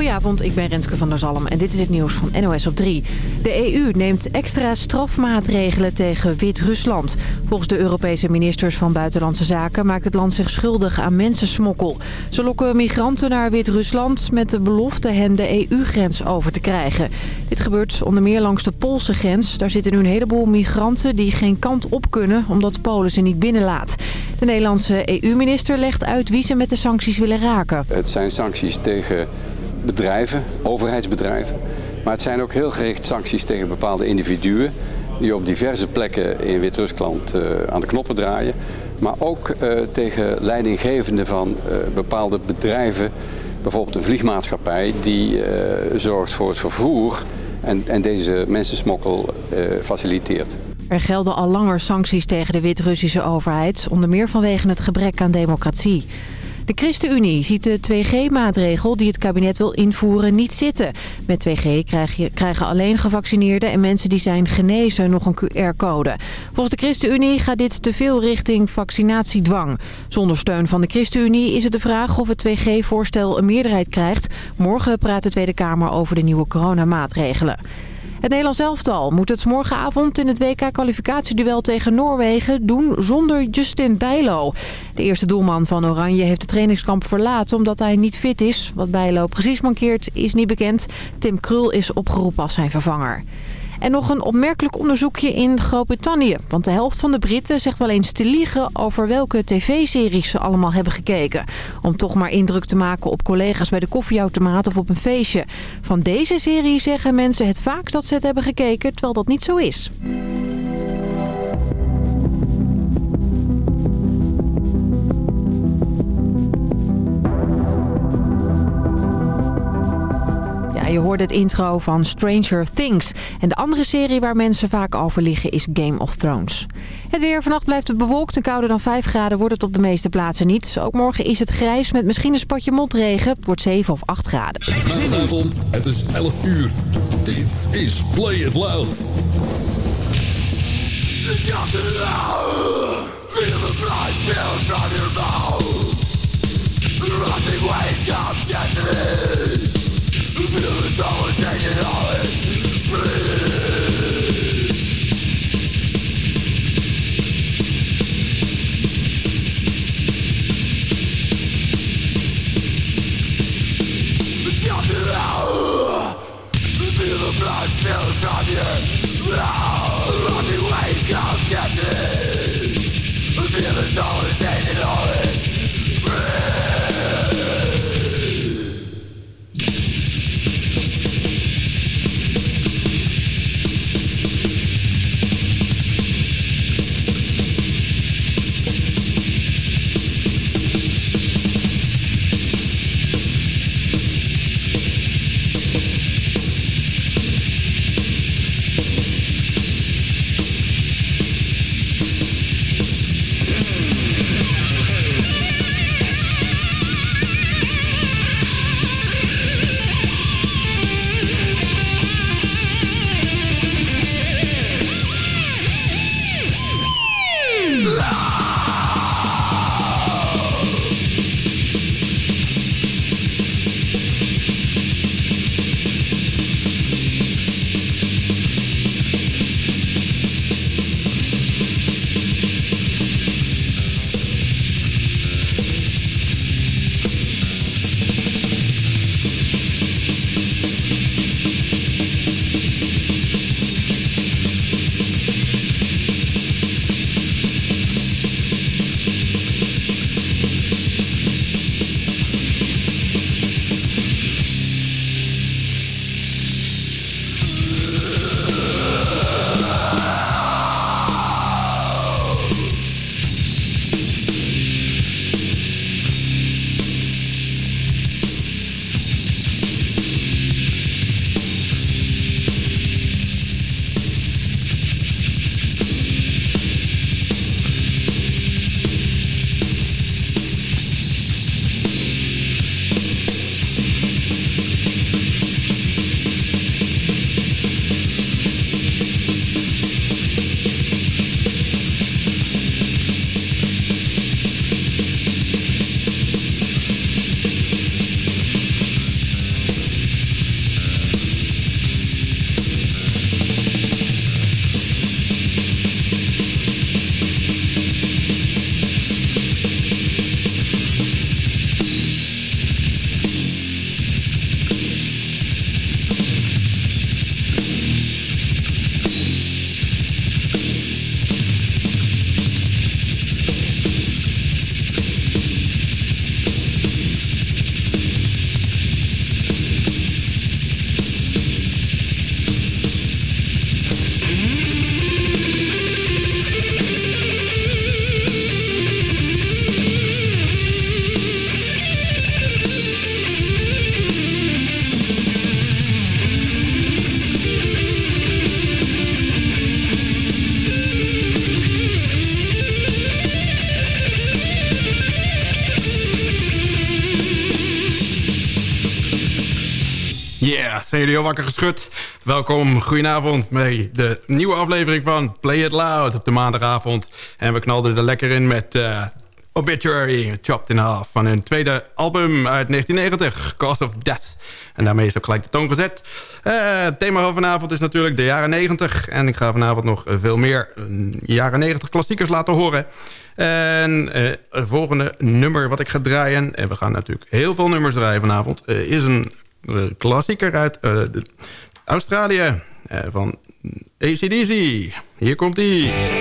Goedenavond, ik ben Renske van der Zalm en dit is het nieuws van NOS op 3. De EU neemt extra strafmaatregelen tegen Wit-Rusland. Volgens de Europese ministers van Buitenlandse Zaken maakt het land zich schuldig aan mensensmokkel. Ze lokken migranten naar Wit-Rusland met de belofte hen de EU-grens over te krijgen. Dit gebeurt onder meer langs de Poolse grens. Daar zitten nu een heleboel migranten die geen kant op kunnen omdat Polen ze niet binnenlaat. De Nederlandse EU-minister legt uit wie ze met de sancties willen raken. Het zijn sancties tegen bedrijven, overheidsbedrijven. Maar het zijn ook heel gericht sancties tegen bepaalde individuen... die op diverse plekken in Wit-Rusland uh, aan de knoppen draaien. Maar ook uh, tegen leidinggevenden van uh, bepaalde bedrijven... bijvoorbeeld een vliegmaatschappij die zorgt voor het vervoer... en, en deze mensensmokkel faciliteert. Er gelden al langer sancties tegen de Wit-Russische overheid... onder meer vanwege het gebrek aan democratie. De ChristenUnie ziet de 2G-maatregel die het kabinet wil invoeren niet zitten. Met 2G krijg je, krijgen alleen gevaccineerden en mensen die zijn genezen nog een QR-code. Volgens de ChristenUnie gaat dit te veel richting vaccinatiedwang. Zonder steun van de ChristenUnie is het de vraag of het 2G-voorstel een meerderheid krijgt. Morgen praat de Tweede Kamer over de nieuwe coronamaatregelen. Het Nederlands elftal moet het morgenavond in het WK-kwalificatieduel tegen Noorwegen doen zonder Justin Bijlo. De eerste doelman van Oranje heeft de trainingskamp verlaten omdat hij niet fit is. Wat Bijlo precies mankeert is niet bekend. Tim Krul is opgeroepen als zijn vervanger. En nog een opmerkelijk onderzoekje in Groot-Brittannië. Want de helft van de Britten zegt wel eens te liegen over welke tv-series ze allemaal hebben gekeken. Om toch maar indruk te maken op collega's bij de koffieautomaat of op een feestje. Van deze serie zeggen mensen het vaak dat ze het hebben gekeken, terwijl dat niet zo is. Hoorde het intro van Stranger Things. En de andere serie waar mensen vaak over liggen is Game of Thrones. Het weer. Vannacht blijft het bewolkt en kouder dan 5 graden wordt het op de meeste plaatsen niet. Ook morgen is het grijs met misschien een spatje motregen. Het wordt 7 of 8 graden. Goedenavond, het is 11 uur. Dit is Play It Loud. Feel the blood spill from your mouth. Rotting waves come destiny. Feel the stone changing all it zijn jullie al wakker geschud? Welkom, goedenavond bij de nieuwe aflevering van Play It Loud op de maandagavond. En we knalden er lekker in met uh, Obituary, Chopped in Half... van hun tweede album uit 1990, Cause of Death. En daarmee is ook gelijk de toon gezet. Uh, het thema van vanavond is natuurlijk de jaren 90. En ik ga vanavond nog veel meer jaren 90 klassiekers laten horen. En het volgende nummer wat ik ga draaien... en we gaan natuurlijk heel veel nummers draaien vanavond... is een klassieker uit uh, Australië uh, van ACDC. Hier komt hij.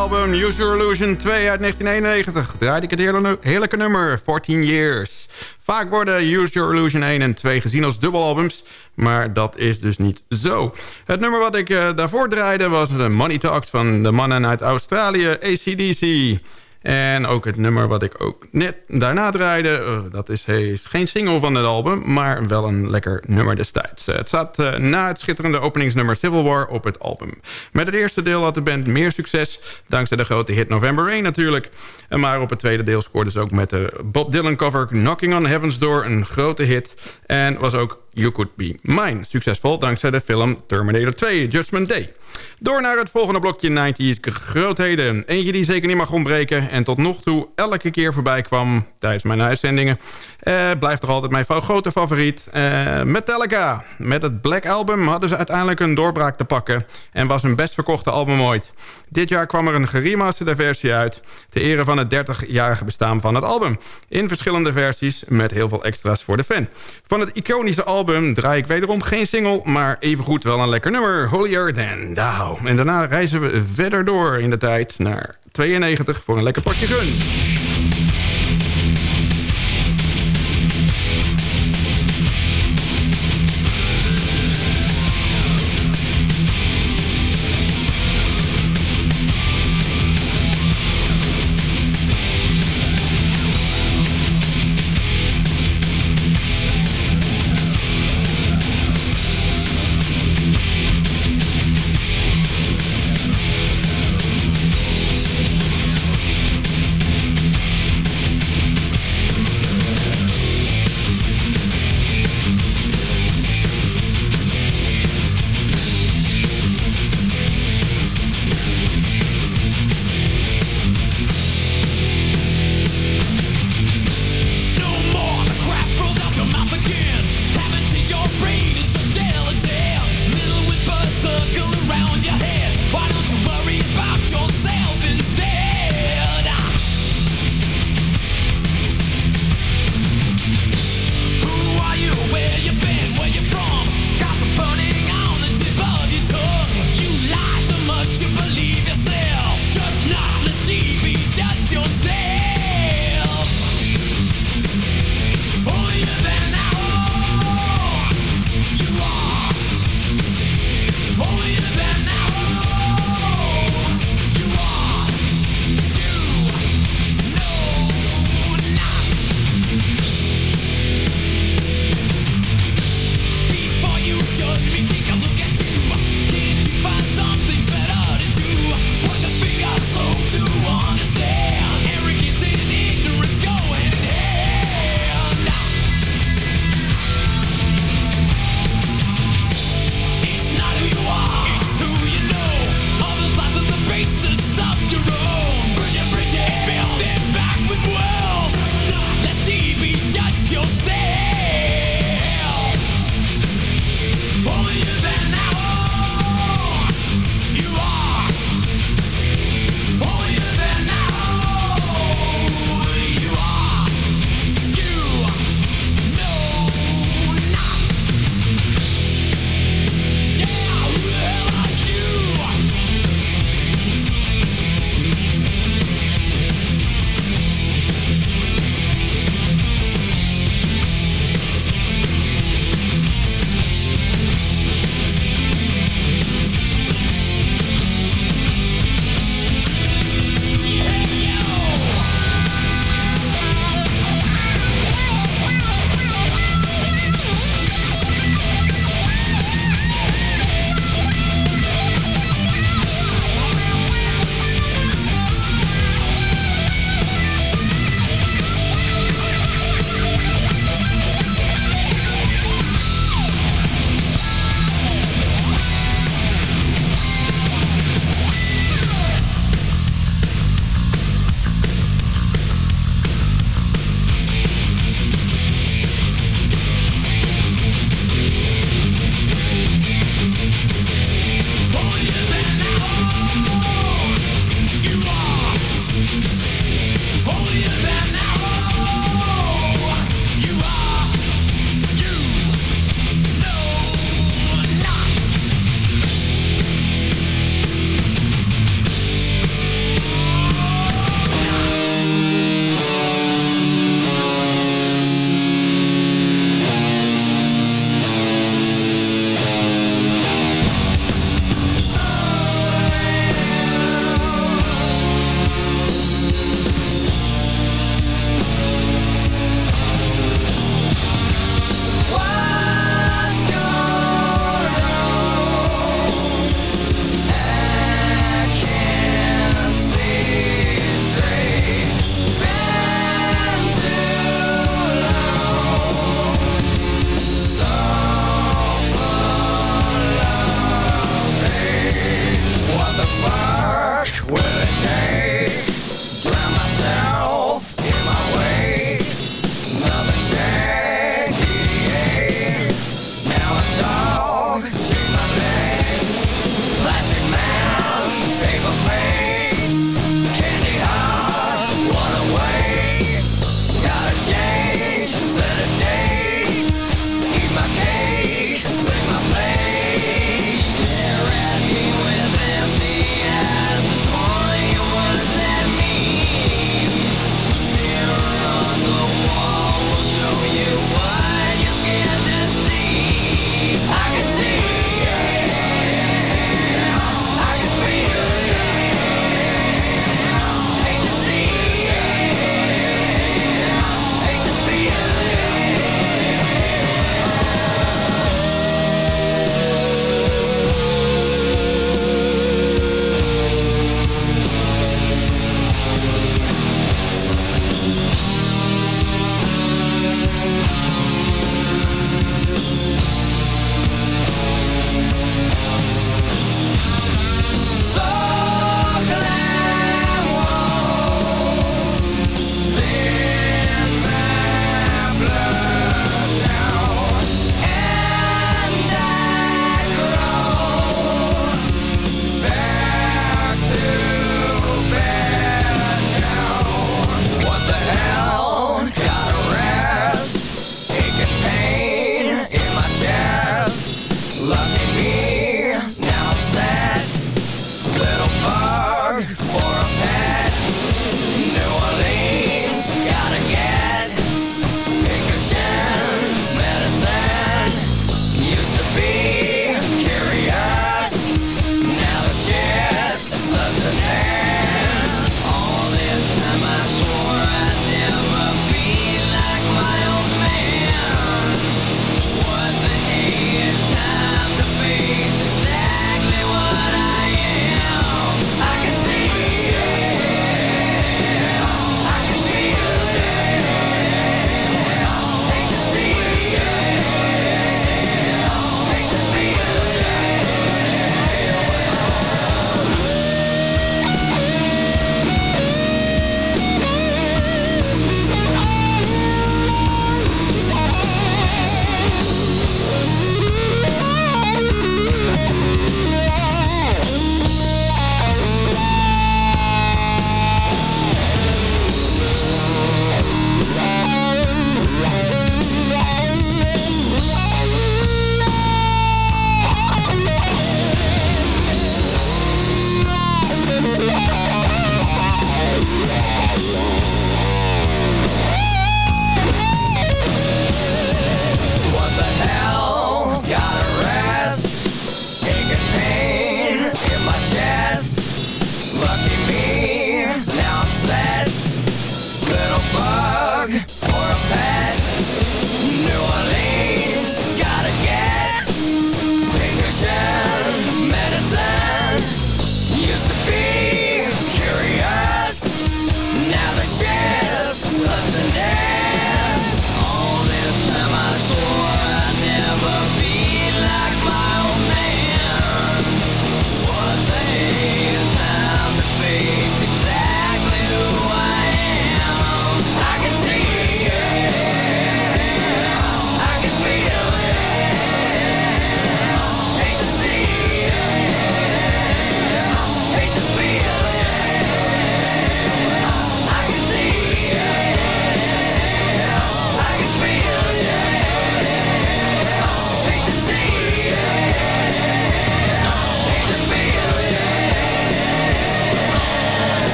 Album Use Your Illusion 2 uit 1991 draaide ik het heerlijke nummer 14 Years. Vaak worden Use Your Illusion 1 en 2 gezien als dubbelalbums, maar dat is dus niet zo. Het nummer wat ik uh, daarvoor draaide was Money Talks van de mannen uit Australië, ACDC. En ook het nummer wat ik ook net daarna draaide... Uh, dat is, is, geen single van het album, maar wel een lekker nummer destijds. Uh, het staat uh, na het schitterende openingsnummer Civil War op het album. Met het eerste deel had de band meer succes... dankzij de grote hit November Rain natuurlijk. Maar op het tweede deel scoorde ze ook met de Bob Dylan cover... Knocking on Heaven's Door een grote hit. En was ook You Could Be Mine succesvol... dankzij de film Terminator 2 Judgment Day. Door naar het volgende blokje 90s grootheden. Eentje die zeker niet mag ontbreken en tot nog toe elke keer voorbij kwam tijdens mijn uitzendingen. Uh, blijft toch altijd mijn grote favoriet. Uh, Metallica. Met het Black Album hadden ze uiteindelijk een doorbraak te pakken en was hun best verkochte album ooit. Dit jaar kwam er een geremasterde versie uit... ter ere van het 30-jarige bestaan van het album. In verschillende versies met heel veel extra's voor de fan. Van het iconische album draai ik wederom geen single... maar evengoed wel een lekker nummer, Holier Than Thou. En daarna reizen we verder door in de tijd naar 92 voor een lekker potje gun.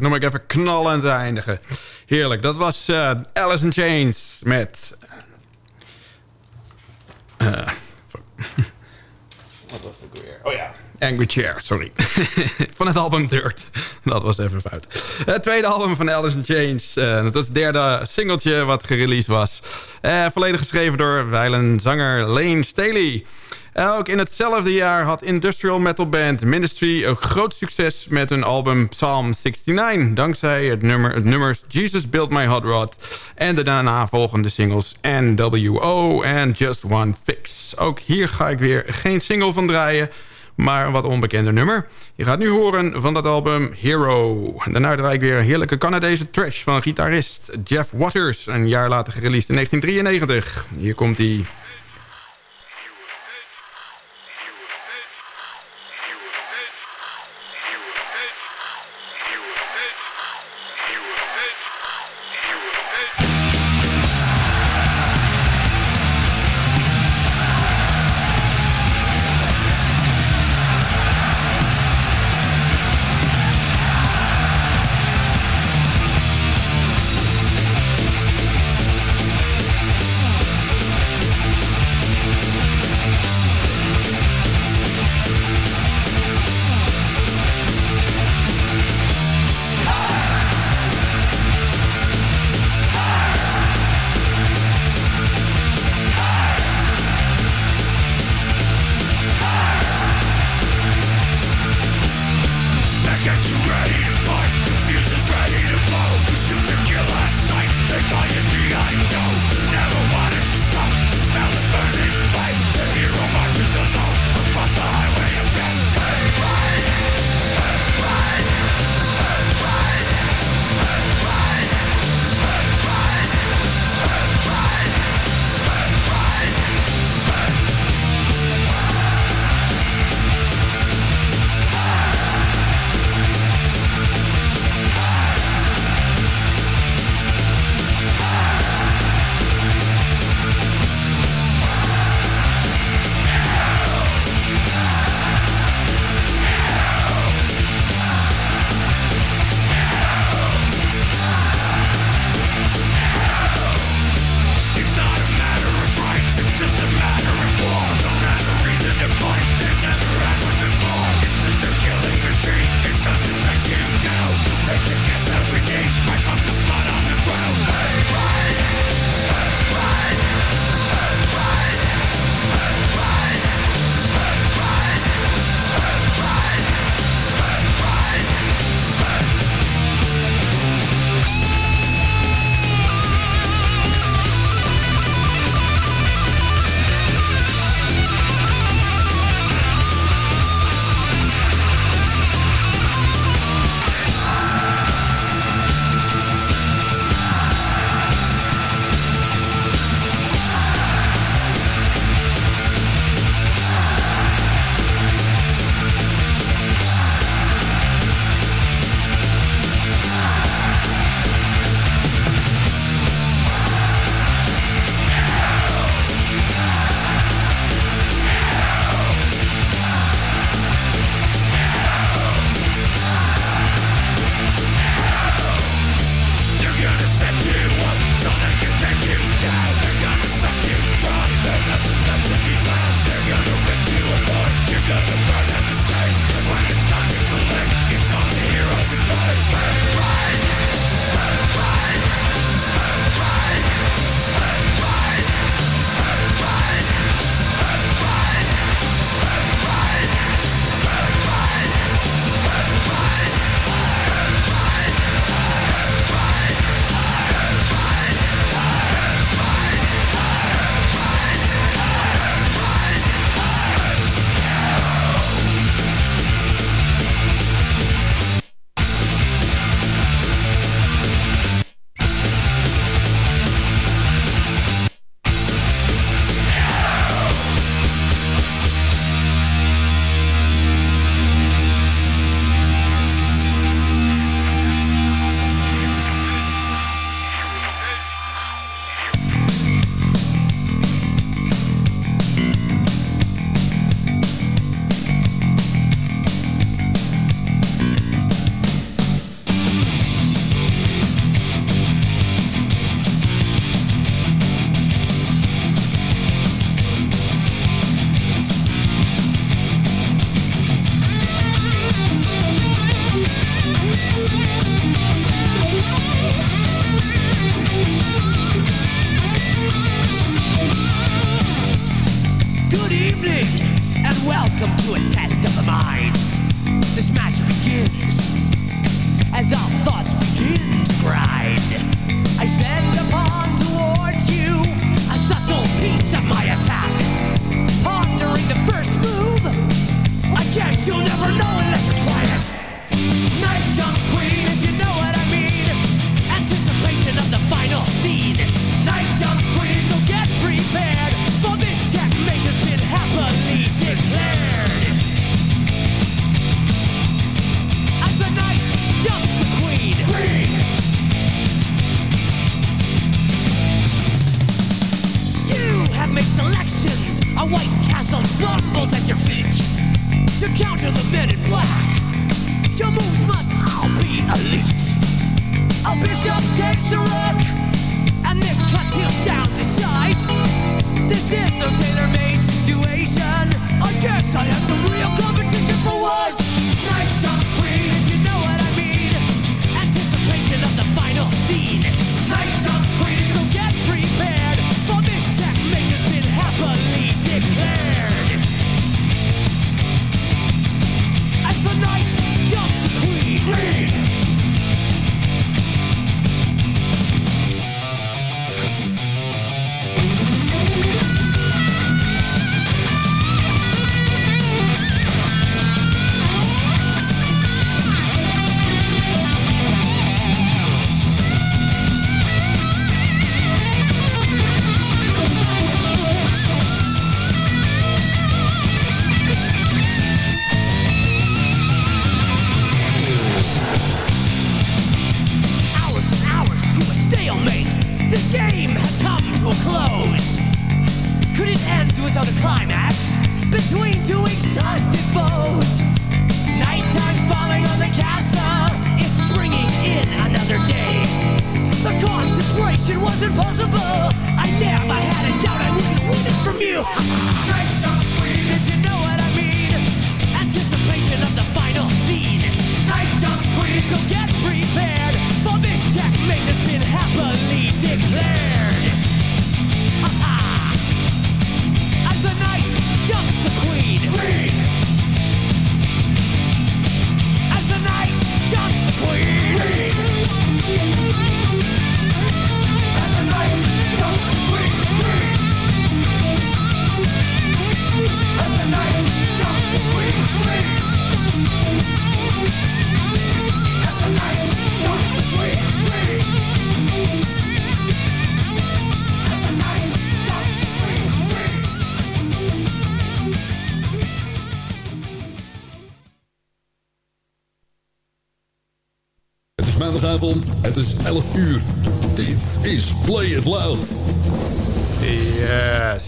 Dat noem ik even knallend eindigen. Heerlijk. Dat was uh, Alice in Chains met... Uh, wat was ook weer? Oh ja. Angry Chair, sorry. van het album Dirt. Dat was even fout. Het tweede album van Alice in Chains. Uh, dat is het derde singeltje wat gereleased was. Uh, volledig geschreven door wijlen zanger Lane Staley. Ook in hetzelfde jaar had industrial metal band Ministry een groot succes met hun album Psalm 69. Dankzij het nummer, het nummers Jesus Built My Hot Rod en de daarna volgende singles NWO en Just One Fix. Ook hier ga ik weer geen single van draaien, maar een wat onbekende nummer. Je gaat nu horen van dat album Hero. Daarna draai ik weer een heerlijke Canadese trash van gitarist Jeff Waters. Een jaar later gereleased in 1993. Hier komt hij.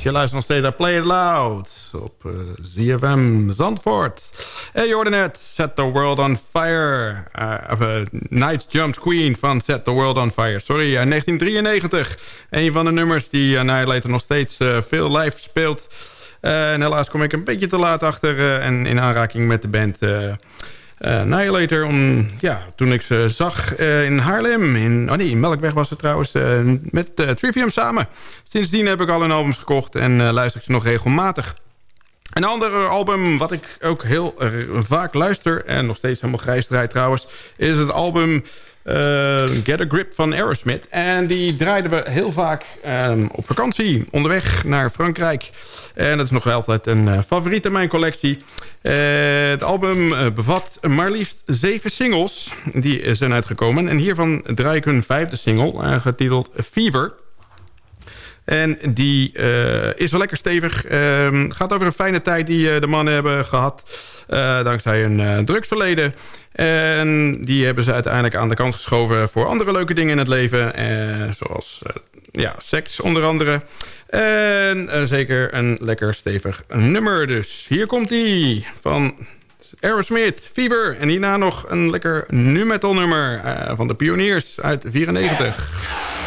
Je luistert nog steeds naar Play It Loud op eh, ZFM Zandvoort. En je hoorde net Set the World on Fire. eh, of uh, Night Jumps Queen van Set the World on Fire. Sorry, uit 1993. Een van de nummers die Annihilator nog steeds eh, veel live speelt. Eh, en helaas kom ik een beetje te laat achter eh, en in aanraking met de band... eh, Annihilator, om, ja, toen ik ze zag eh, in Haarlem. In, oh nee, Melkweg was het trouwens. eh, met Trivium samen. Sindsdien heb ik al hun albums gekocht en luister ik ze nog regelmatig. Een ander album wat ik ook heel vaak luister... en nog steeds helemaal grijs draait trouwens... is het album Get a Grip van Aerosmith. En die draaiden we heel vaak ehm, op vakantie onderweg naar Frankrijk. En dat is nog altijd een eh, favoriet in mijn collectie. Eh, het album eh, bevat maar liefst zeven singles. Die zijn uitgekomen. En hiervan draai ik hun vijfde single, eh, getiteld Fever... En die eh, is wel lekker stevig. Ehm, gaat over een fijne tijd die eh, de mannen hebben gehad. eh, dankzij eh, drugsverleden. En die hebben ze uiteindelijk aan de kant geschoven... voor andere leuke dingen in het leven. zoals ja, seks onder andere. En zeker een lekker stevig nummer. Dus hier komt die van Aerosmith, Fever. En hierna nog een lekker nu nummer van de Pioniers uit 94.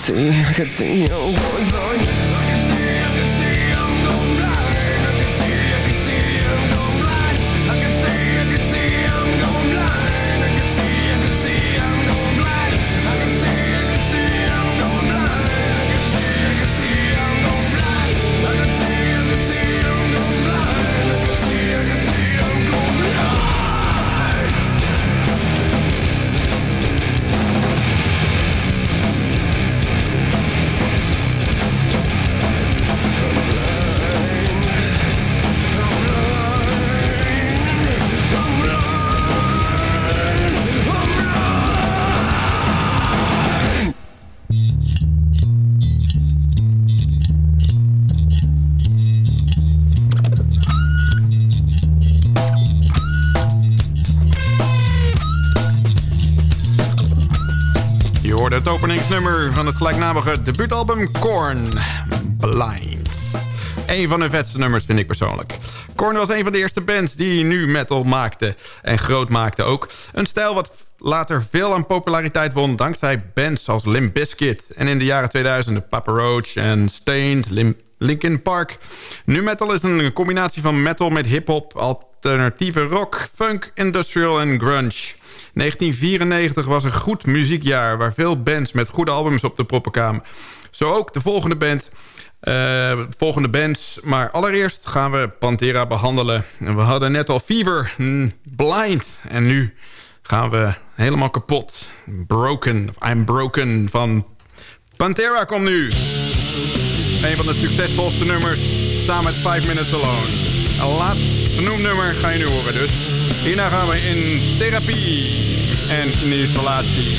See, I could see I'm gelijknamige debuutalbum Korn, Blind. Een van de vetste nummers vind ik persoonlijk. Korn was een van de eerste bands die nu metal maakte en groot maakte ook. Een stijl wat later veel aan populariteit won dankzij bands als Limp Bizkit. En in de jaren 2000 de Papa Roach en Stained, Linkin Park. Nu metal is een combinatie van metal met hip-hop, alternatieve rock, funk, industrial en grunge. 1994 was een goed muziekjaar waar veel bands met goede albums op de proppen kwamen. Zo ook de volgende band. eh, volgende bands. Maar allereerst gaan we Pantera behandelen. En we hadden net al Fever, mm, Blind. En nu gaan we helemaal kapot. Broken, of I'm Broken van Pantera komt nu. Een van de succesvolste nummers samen met 5 Minutes Alone. Laatst genoemd nummer ga je nu horen dus. Hierna gaan we in therapie en in isolatie.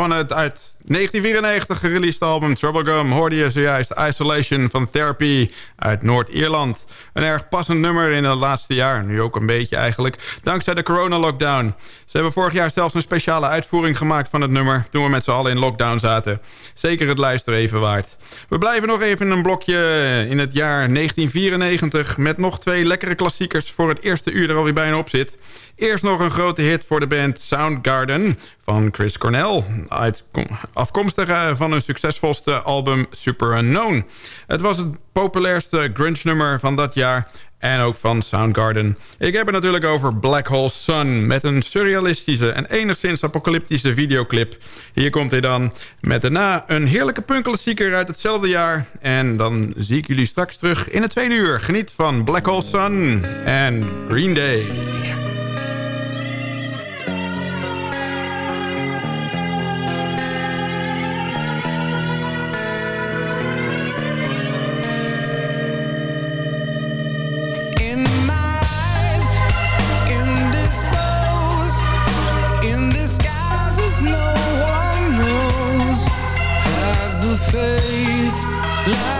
Van het uit 1994 gereleased album Troublegum hoorde je zojuist Isolation van Therapy uit Noord-Ierland. Een erg passend nummer in het laatste jaar, nu ook een beetje eigenlijk, dankzij de corona-lockdown. Ze hebben vorig jaar zelfs een speciale uitvoering gemaakt van het nummer... toen we met z'n allen in lockdown zaten. Zeker het luisteren even waard. We blijven nog even in een blokje in het jaar 1994... met nog twee lekkere klassiekers voor het eerste uur er alweer bijna op zit. Eerst nog een grote hit voor de band Soundgarden van Chris Cornell. Afkomstig eh, van hun succesvolste album Super Unknown. Het was het populairste grunge-nummer van dat jaar en ook van Soundgarden. Ik heb het natuurlijk over Black Hole Sun... met een surrealistische en enigszins apocalyptische videoclip. Hier komt hij dan met daarna een heerlijke punkklassieker uit hetzelfde jaar. En dan zie ik jullie straks terug in het tweede uur. Geniet van Black Hole Sun en Green Day. Yeah.